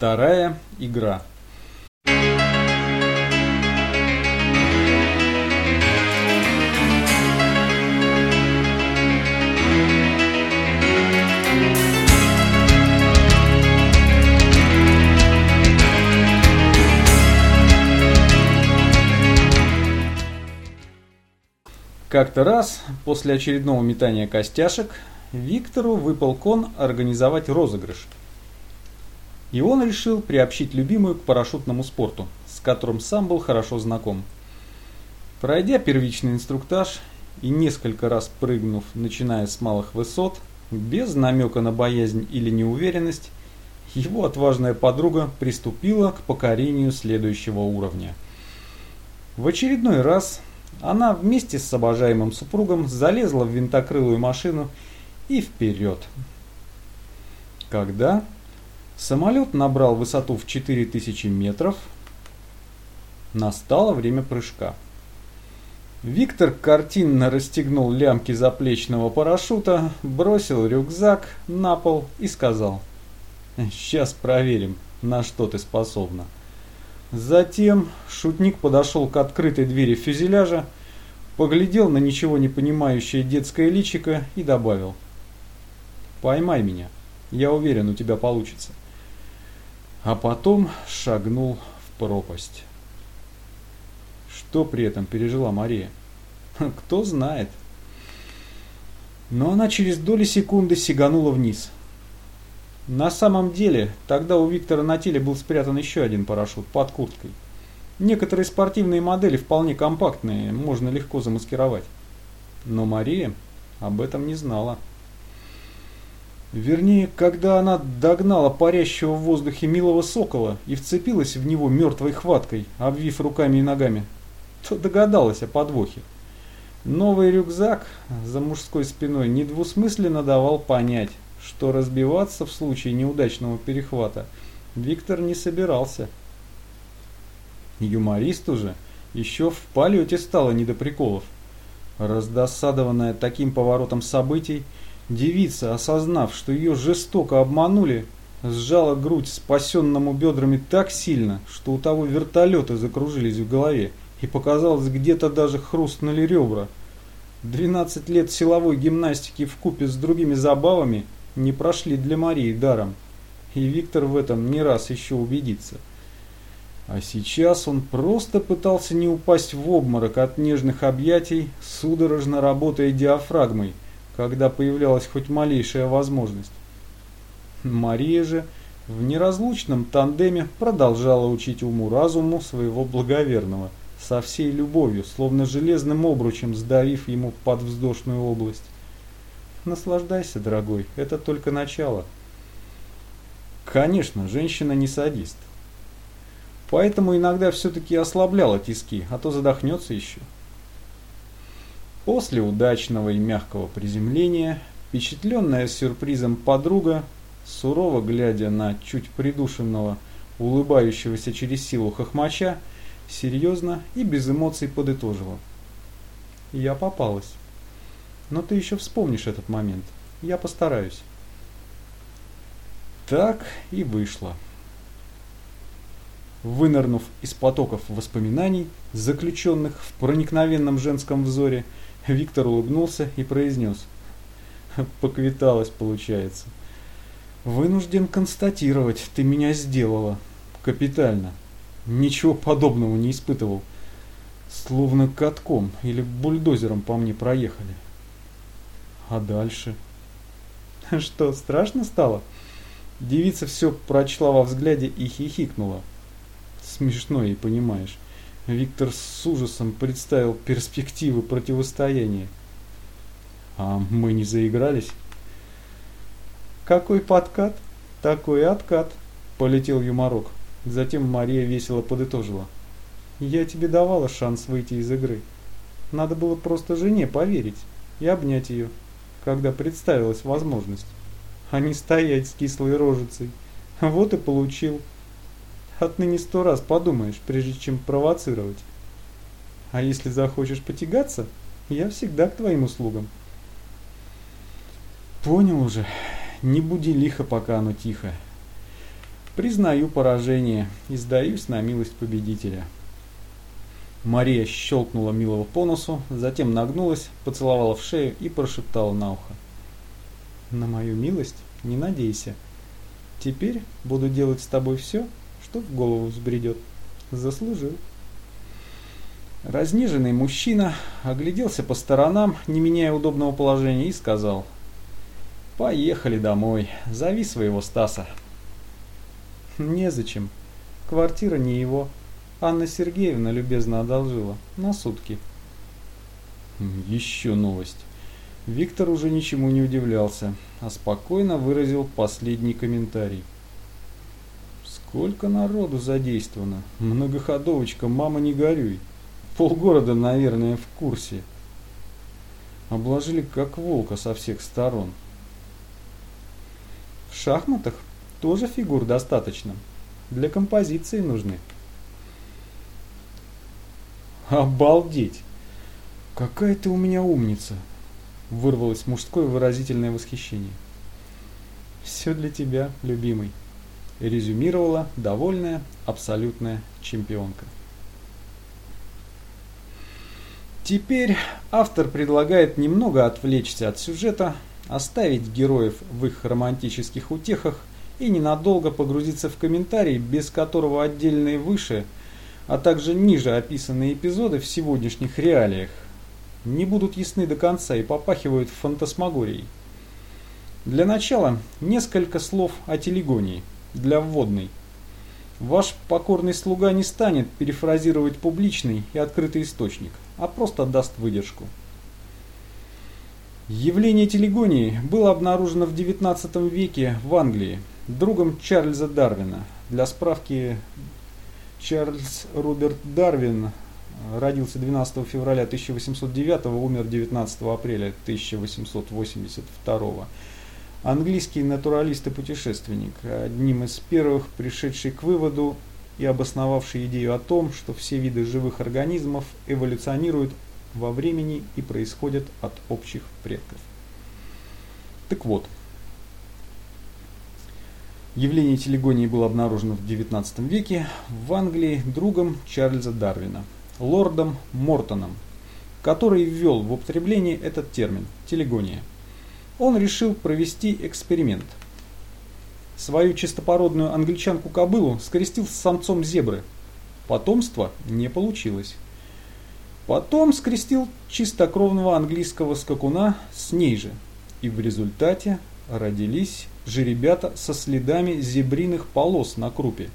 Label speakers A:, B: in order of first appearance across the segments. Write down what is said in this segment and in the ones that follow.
A: Вторая игра. Как-то раз, после очередного метания костяшек, Виктору выпал кон организовать розыгрыш. И он решил приобщить любимую к парашютному спорту, с которым сам был хорошо знаком. Пройдя первичный инструктаж и несколько раз прыгнув, начиная с малых высот, без намека на боязнь или неуверенность, его отважная подруга приступила к покорению следующего уровня. В очередной раз она вместе с обожаемым супругом залезла в винтокрылую машину и вперед. Когда самолет набрал высоту в 4000 метров, настало время прыжка. Виктор картинно расстегнул лямки заплечного парашюта, бросил рюкзак на пол и сказал «Сейчас проверим, на что ты способна». Затем шутник подошел к открытой двери фюзеляжа, поглядел на ничего не понимающее детское личико и добавил. «Поймай меня, я уверен, у тебя получится». А потом шагнул в пропасть. Что при этом пережила Мария? Кто знает. Но она через доли секунды сиганула вниз – на самом деле, тогда у Виктора на теле был спрятан еще один парашют под курткой. Некоторые спортивные модели вполне компактные, можно легко замаскировать. Но Мария об этом не знала. Вернее, когда она догнала парящего в воздухе милого сокола и вцепилась в него мертвой хваткой, обвив руками и ногами, то догадалась о подвохе. Новый рюкзак за мужской спиной недвусмысленно давал понять, что разбиваться в случае неудачного перехвата Виктор не собирался. Юмористу же еще в полете стало не до приколов. Раздосадованная таким поворотом событий, девица, осознав, что ее жестоко обманули, сжала грудь спасенному бедрами так сильно, что у того вертолеты закружились в голове, и показалось где-то даже хрустнули ребра. 12 лет силовой гимнастики в купе с другими забавами – не прошли для Марии даром, и Виктор в этом не раз еще убедится. А сейчас он просто пытался не упасть в обморок от нежных объятий, судорожно работая диафрагмой, когда появлялась хоть малейшая возможность. Мария же в неразлучном тандеме продолжала учить уму-разуму своего благоверного, со всей любовью, словно железным обручем сдавив ему подвздошную область. Наслаждайся, дорогой, это только начало. Конечно, женщина не садист. Поэтому иногда все-таки ослабляла тиски, а то задохнется еще. После удачного и мягкого приземления, впечатленная сюрпризом подруга, сурово глядя на чуть придушенного, улыбающегося через силу хохмача, серьезно и без эмоций подытожила. Я попалась. Но ты еще вспомнишь этот момент. Я постараюсь. Так и вышло. Вынырнув из потоков воспоминаний, заключенных в проникновенном женском взоре, Виктор улыбнулся и произнес. Поквиталось, получается. Вынужден констатировать, ты меня сделала. Капитально. Ничего подобного не испытывал. Словно катком или бульдозером по мне проехали. А дальше? Что, страшно стало? Девица все прочла во взгляде и хихикнула. Смешно ей, понимаешь. Виктор с ужасом представил перспективы противостояния. А мы не заигрались? Какой подкат, такой откат, полетел юморок. Затем Мария весело подытожила. Я тебе давала шанс выйти из игры. Надо было просто жене поверить и обнять ее когда представилась возможность, а не стоять с кислой рожицей. Вот и получил. Отныне сто раз подумаешь, прежде чем провоцировать. А если захочешь потягаться, я всегда к твоим услугам. Понял уже. Не буди лихо, пока оно тихо. Признаю поражение и сдаюсь на милость победителя. Мария щелкнула Милого по носу, затем нагнулась, поцеловала в шею и прошептала на ухо. «На мою милость не надейся. Теперь буду делать с тобой все, что в голову взбредет. Заслужил». Разнеженный мужчина огляделся по сторонам, не меняя удобного положения, и сказал «Поехали домой, зови своего Стаса». «Незачем. Квартира не его. Анна Сергеевна любезно одолжила. На сутки». Еще новость. Виктор уже ничему не удивлялся, а спокойно выразил последний комментарий. Сколько народу задействовано. Многоходовочка, мама не горюй. Полгорода, наверное, в курсе. Обложили как волка со всех сторон. В шахматах тоже фигур достаточно. Для композиции нужны. Обалдеть! Какая ты у меня умница! Вырвалось мужское выразительное восхищение. Все для тебя, любимый. Резюмировала довольная абсолютная чемпионка. Теперь автор предлагает немного отвлечься от сюжета, оставить героев в их романтических утехах и ненадолго погрузиться в комментарий, без которого отдельные выше, а также ниже описанные эпизоды в сегодняшних реалиях не будут ясны до конца и попахивают фантасмагорией. Для начала несколько слов о телегонии, для вводной. Ваш покорный слуга не станет перефразировать публичный и открытый источник – а просто даст выдержку. Явление телегонии было обнаружено в XIX веке в Англии другом Чарльза Дарвина. Для справки, Чарльз Роберт Дарвин родился 12 февраля 1809, умер 19 апреля 1882. Английский натуралист и путешественник, одним из первых пришедший к выводу и обосновавший идею о том, что все виды живых организмов эволюционируют во времени и происходят от общих предков. Так вот, явление телегонии было обнаружено в XIX веке в Англии другом Чарльза Дарвина, лордом Мортоном, который ввел в употребление этот термин – телегония. Он решил провести эксперимент – свою чистопородную англичанку-кобылу скрестил с самцом зебры. Потомства не получилось. Потом скрестил чистокровного английского скакуна с ней же. И в результате родились жеребята со следами зебриных полос на крупе.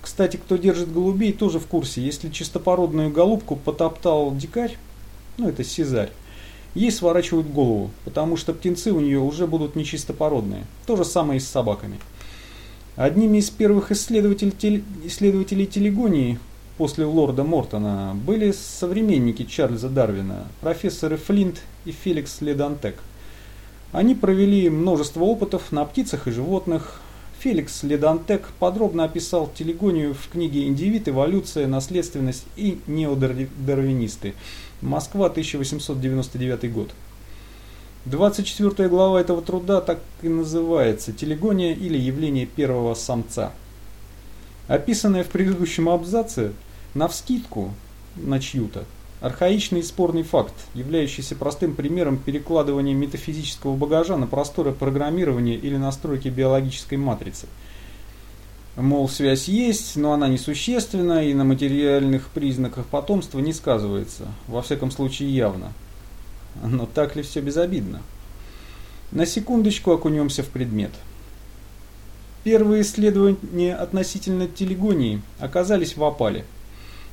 A: Кстати, кто держит голубей, тоже в курсе. Если чистопородную голубку потоптал дикарь, ну это сизарь, ей сворачивают голову, потому что птенцы у нее уже будут нечистопородные. То же самое и с собаками. Одними из первых исследователей, телегонии после лорда Мортона были современники Чарльза Дарвина, профессоры Флинт и Феликс Ледантек. Они провели множество опытов на птицах и животных. Феликс Ледантек подробно описал телегонию в книге «Индивид. Эволюция. Наследственность и неодарвинисты». Москва, 1899 год. 24 глава этого труда так и называется «Телегония или явление первого самца». Описанное в предыдущем абзаце, навскидку на чью-то, архаичный и спорный факт, являющийся простым примером перекладывания метафизического багажа на просторы программирования или настройки биологической матрицы. Мол, связь есть, но она несущественна и на материальных признаках потомства не сказывается, во всяком случае явно – но так ли все безобидно? На секундочку окунемся в предмет. Первые исследования относительно телегонии оказались в опале.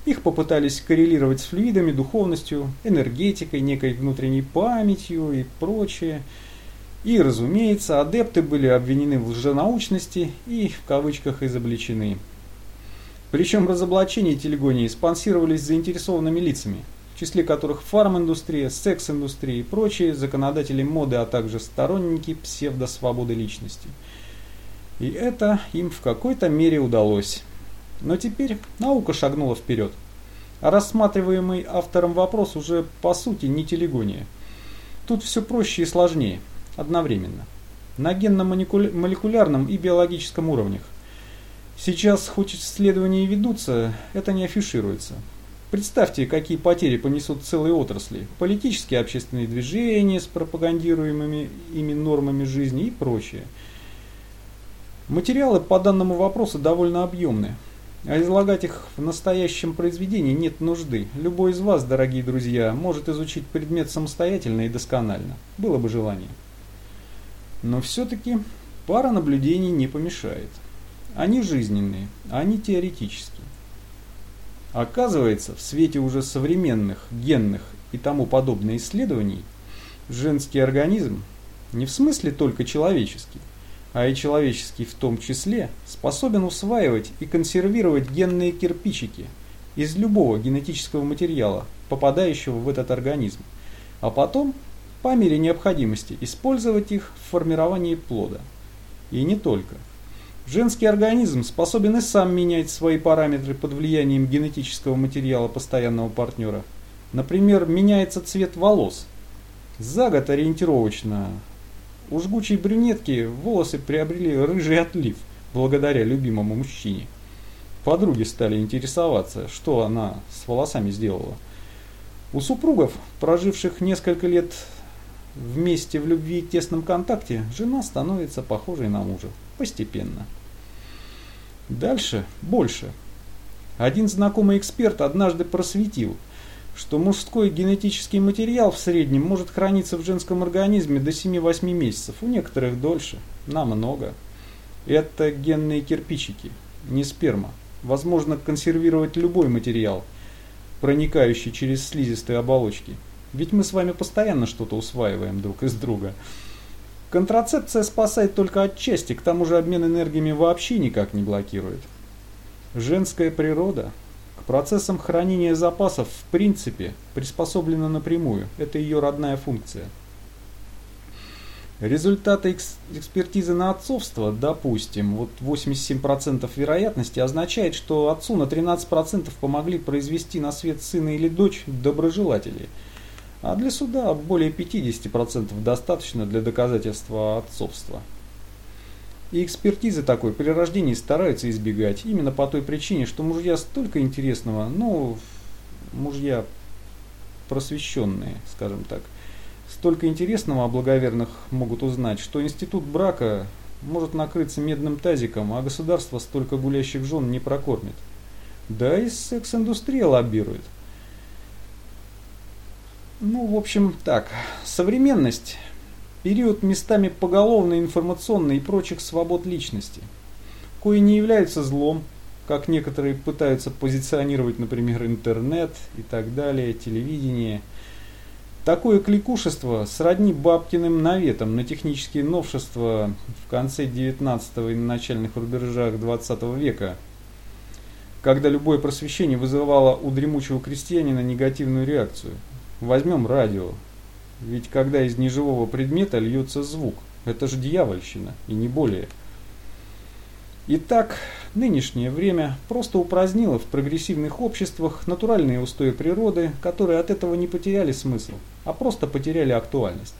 A: Их попытались коррелировать с флюидами, духовностью, энергетикой, некой внутренней памятью и прочее. И, разумеется, адепты были обвинены в лженаучности и, в кавычках, изобличены. Причем разоблачения телегонии спонсировались заинтересованными лицами – числе которых фарм-индустрия, секс-индустрия и прочие законодатели моды, а также сторонники псевдосвободы личности. И это им в какой-то мере удалось. Но теперь наука шагнула вперед. А рассматриваемый автором вопрос уже по сути не телегония. Тут все проще и сложнее, одновременно. На генно-молекулярном и биологическом уровнях. Сейчас, хоть исследования и ведутся, это не афишируется. Представьте, какие потери понесут целые отрасли. Политические общественные движения с пропагандируемыми ими нормами жизни и прочее. Материалы по данному вопросу довольно объемны. А излагать их в настоящем произведении нет нужды. Любой из вас, дорогие друзья, может изучить предмет самостоятельно и досконально. Было бы желание. Но все-таки пара наблюдений не помешает. Они жизненные, а они теоретические. Оказывается, в свете уже современных генных и тому подобных исследований, женский организм не в смысле только человеческий, а и человеческий в том числе, способен усваивать и консервировать генные кирпичики из любого генетического материала, попадающего в этот организм, а потом, по мере необходимости, использовать их в формировании плода. И не только. Женский организм способен и сам менять свои параметры под влиянием генетического материала постоянного партнера. Например, меняется цвет волос. За год ориентировочно у жгучей брюнетки волосы приобрели рыжий отлив, благодаря любимому мужчине. Подруги стали интересоваться, что она с волосами сделала. У супругов, проживших несколько лет вместе в любви и тесном контакте, жена становится похожей на мужа. Постепенно. Дальше больше. Один знакомый эксперт однажды просветил – что мужской генетический материал в среднем может храниться в женском организме до 7-8 месяцев, у некоторых дольше, намного. Это генные кирпичики, не сперма. Возможно консервировать любой материал, проникающий через слизистые оболочки. Ведь мы с вами постоянно что-то усваиваем друг из друга. Контрацепция спасает только отчасти, к тому же обмен энергиями вообще никак не блокирует. Женская природа к процессам хранения запасов в принципе приспособлена напрямую, это ее родная функция. Результаты экспертизы на отцовство, допустим, вот 87% вероятности означает, что отцу на 13% помогли произвести на свет сына или дочь доброжелатели, а для суда более 50% достаточно для доказательства отцовства. И экспертизы такой при рождении стараются избегать. Именно по той причине, что мужья столько интересного, ну, мужья просвещенные, скажем так, столько интересного о благоверных могут узнать, что институт брака может накрыться медным тазиком, а государство столько гулящих жен не прокормит. Да и секс-индустрия лоббирует. Ну, в общем, так, современность период местами поголовной информационной и прочих свобод личности, кои не являются злом, как некоторые пытаются позиционировать, например, интернет и так далее, телевидение. Такое кликушество сродни бабкиным наветам на технические новшества в конце 19 и на начальных рубежах 20 века, когда любое просвещение вызывало у дремучего крестьянина негативную реакцию. Возьмем радио, ведь когда из неживого предмета льется звук, это же дьявольщина, и не более. Итак, нынешнее время просто упразднило в прогрессивных обществах натуральные устои природы, которые от этого не потеряли смысл, а просто потеряли актуальность.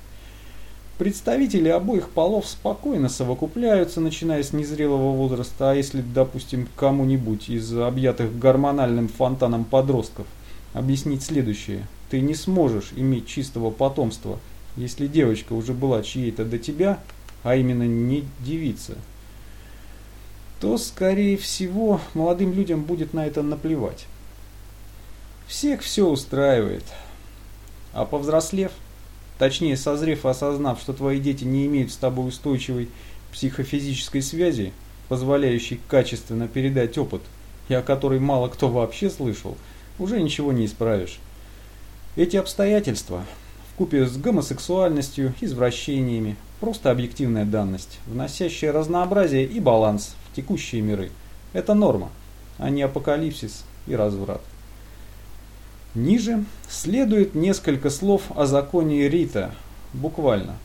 A: Представители обоих полов спокойно совокупляются, начиная с незрелого возраста, а если, допустим, кому-нибудь из объятых гормональным фонтаном подростков объяснить следующее – ты не сможешь иметь чистого потомства, если девочка уже была чьей-то до тебя, а именно не девица, то, скорее всего, молодым людям будет на это наплевать. Всех все устраивает. А повзрослев, точнее созрев и осознав, что твои дети не имеют с тобой устойчивой психофизической связи, позволяющей качественно передать опыт, и о которой мало кто вообще слышал, уже ничего не исправишь. Эти обстоятельства, вкупе с гомосексуальностью, извращениями, просто объективная данность, вносящая разнообразие и баланс в текущие миры. Это норма, а не апокалипсис и разврат. Ниже следует несколько слов о законе Рита, буквально.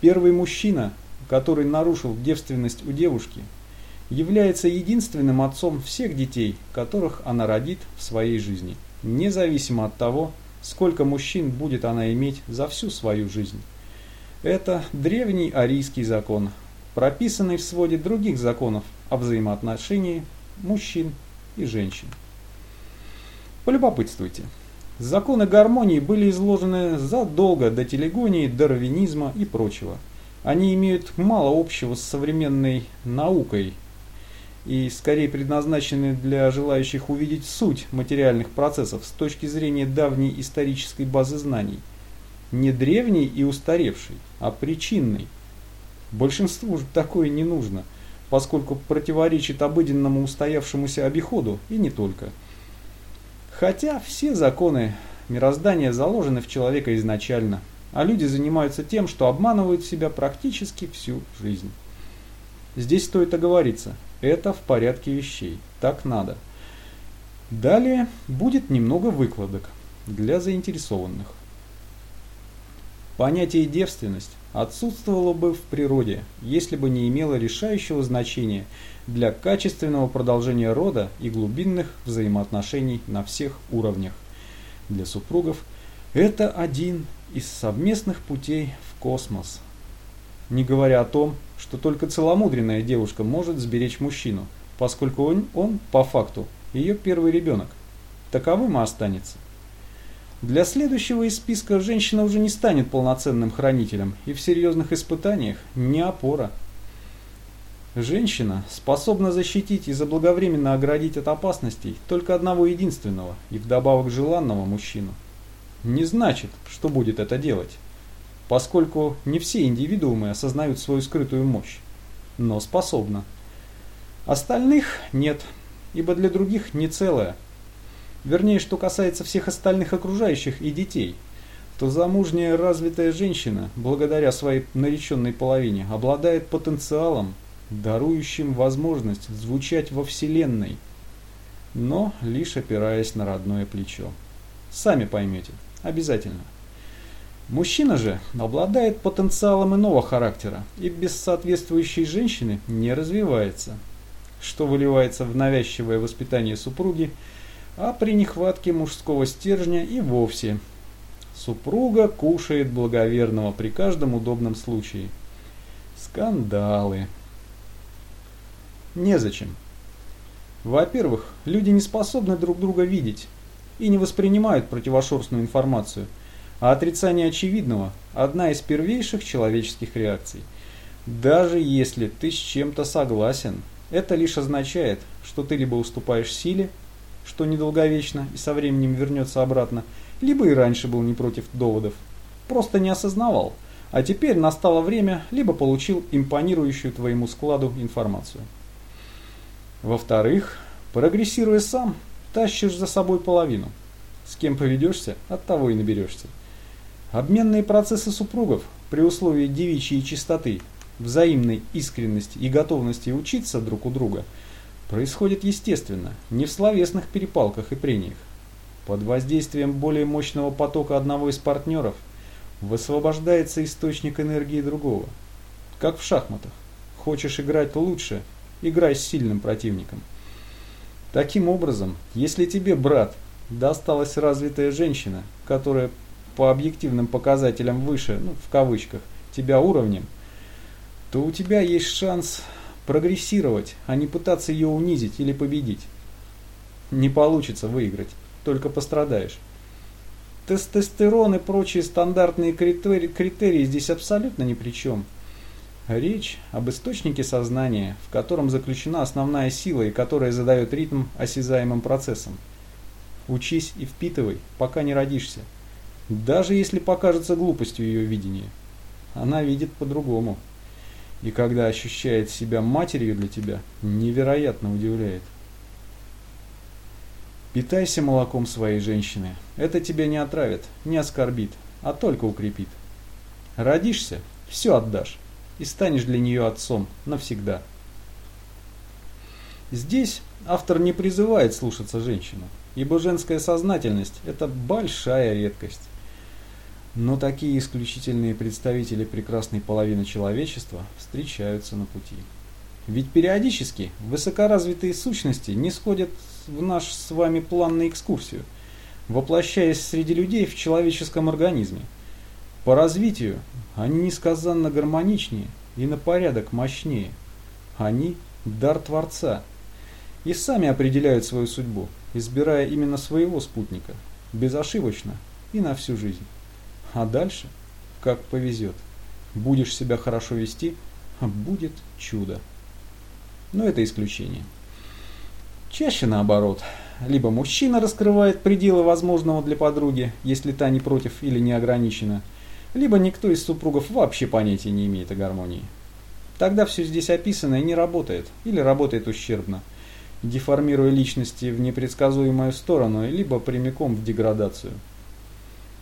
A: Первый мужчина, который нарушил девственность у девушки, является единственным отцом всех детей, которых она родит в своей жизни – независимо от того, сколько мужчин будет она иметь за всю свою жизнь. Это древний арийский закон, прописанный в своде других законов о взаимоотношении мужчин и женщин. Полюбопытствуйте. Законы гармонии были изложены задолго до телегонии, дарвинизма и прочего. Они имеют мало общего с современной наукой и скорее предназначены для желающих увидеть суть материальных процессов с точки зрения давней исторической базы знаний. Не древней и устаревшей, а причинной. Большинству же такое не нужно, поскольку противоречит обыденному устоявшемуся обиходу и не только. Хотя все законы мироздания заложены в человека изначально, а люди занимаются тем, что обманывают себя практически всю жизнь. Здесь стоит оговориться, это в порядке вещей, так надо. Далее будет немного выкладок для заинтересованных. Понятие девственность отсутствовало бы в природе, если бы не имело решающего значения для качественного продолжения рода и глубинных взаимоотношений на всех уровнях. Для супругов это один из совместных путей в космос. Не говоря о том, что только целомудренная девушка может сберечь мужчину, поскольку он, он по факту, ее первый ребенок. Таковым и останется. Для следующего из списка женщина уже не станет полноценным хранителем и в серьезных испытаниях не опора. Женщина способна защитить и заблаговременно оградить от опасностей только одного единственного и вдобавок желанного мужчину. Не значит, что будет это делать, поскольку не все индивидуумы осознают свою скрытую мощь, но способна. Остальных нет, ибо для других не целое. Вернее, что касается всех остальных окружающих и детей, то замужняя развитая женщина, благодаря своей нареченной половине, обладает потенциалом, дарующим возможность звучать во Вселенной, но лишь опираясь на родное плечо. Сами поймете, обязательно. Мужчина же обладает потенциалом иного характера и без соответствующей женщины не развивается, что выливается в навязчивое воспитание супруги, а при нехватке мужского стержня и вовсе. Супруга кушает благоверного при каждом удобном случае. Скандалы. Незачем. Во-первых, люди не способны друг друга видеть и не воспринимают противошерстную информацию, а отрицание очевидного – одна из первейших человеческих реакций. Даже если ты с чем-то согласен, это лишь означает, что ты либо уступаешь силе, что недолговечно и со временем вернется обратно, либо и раньше был не против доводов, просто не осознавал, а теперь настало время, либо получил импонирующую твоему складу информацию. Во-вторых, прогрессируя сам, тащишь за собой половину. С кем поведешься, от того и наберешься. Обменные процессы супругов при условии девичьей чистоты, взаимной искренности и готовности учиться друг у друга происходят естественно, не в словесных перепалках и прениях. Под воздействием более мощного потока одного из партнеров высвобождается источник энергии другого. Как в шахматах. Хочешь играть лучше – играй с сильным противником. Таким образом, если тебе, брат, досталась развитая женщина, которая по объективным показателям выше, ну, в кавычках, тебя уровнем, то у тебя есть шанс прогрессировать, а не пытаться ее унизить или победить. Не получится выиграть, только пострадаешь. Тестостерон и прочие стандартные критерии, критерии здесь абсолютно ни при чем. Речь об источнике сознания, в котором заключена основная сила и которая задает ритм осязаемым процессам. Учись и впитывай, пока не родишься. Даже если покажется глупостью ее видение. Она видит по-другому. И когда ощущает себя матерью для тебя, невероятно удивляет. Питайся молоком своей женщины. Это тебя не отравит, не оскорбит, а только укрепит. Родишься – все отдашь и станешь для нее отцом навсегда. Здесь автор не призывает слушаться женщину, ибо женская сознательность – это большая редкость. Но такие исключительные представители прекрасной половины человечества встречаются на пути. Ведь периодически высокоразвитые сущности не сходят в наш с вами план на экскурсию, воплощаясь среди людей в человеческом организме – по развитию они несказанно гармоничнее и на порядок мощнее. Они – дар Творца. И сами определяют свою судьбу, избирая именно своего спутника, безошибочно и на всю жизнь. А дальше, как повезет. Будешь себя хорошо вести, будет чудо. Но это исключение. Чаще наоборот. Либо мужчина раскрывает пределы возможного для подруги, если та не против или не ограничена, либо никто из супругов вообще понятия не имеет о гармонии. Тогда все здесь описанное не работает или работает ущербно, деформируя личности в непредсказуемую сторону, либо прямиком в деградацию.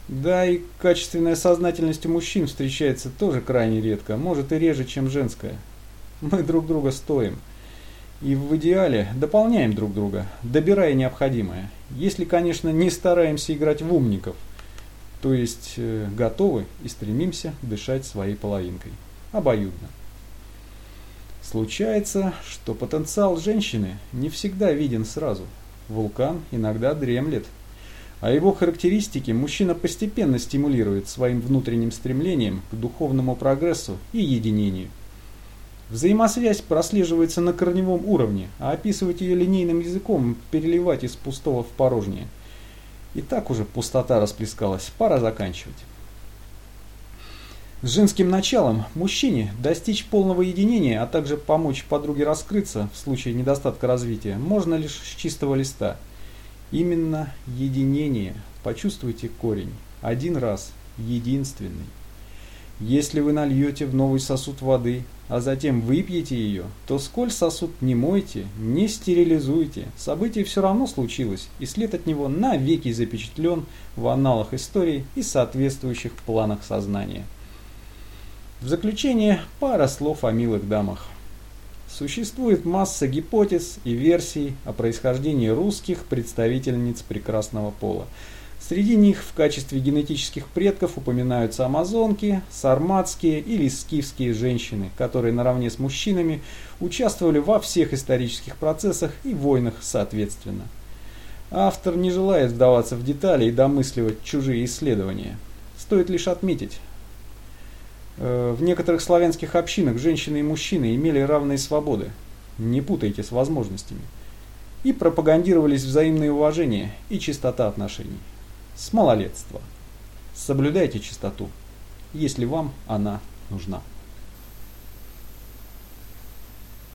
A: Да и качественная сознательность у мужчин встречается тоже крайне редко, может и реже, чем женская. Мы друг друга стоим. И в идеале дополняем друг друга, добирая необходимое. Если, конечно, не стараемся играть в умников. То есть э, готовы и стремимся дышать своей половинкой. Обоюдно. Случается, что потенциал женщины не всегда виден сразу. Вулкан иногда дремлет – а его характеристики мужчина постепенно стимулирует своим внутренним стремлением к духовному прогрессу и единению. Взаимосвязь прослеживается на корневом уровне, а описывать ее линейным языком переливать из пустого в порожнее. И так уже пустота расплескалась, пора заканчивать. С женским началом мужчине достичь полного единения, а также помочь подруге раскрыться в случае недостатка развития, можно лишь с чистого листа – Именно единение. Почувствуйте корень. Один раз. Единственный. Если вы нальете в новый сосуд воды, а затем выпьете ее, то сколь сосуд не мойте, не стерилизуйте, событие все равно случилось, и след от него навеки запечатлен в аналах истории и соответствующих планах сознания. В заключение пара слов о милых дамах. Существует масса гипотез и версий о происхождении русских представительниц прекрасного пола. Среди них в качестве генетических предков упоминаются амазонки, сарматские или скифские женщины, которые наравне с мужчинами участвовали во всех исторических процессах и войнах соответственно. Автор не желает вдаваться в детали и домысливать чужие исследования. Стоит лишь отметить, в некоторых славянских общинах женщины и мужчины имели равные свободы. Не путайте с возможностями. И пропагандировались взаимное уважение и чистота отношений. С малолетства. Соблюдайте чистоту, если вам она нужна.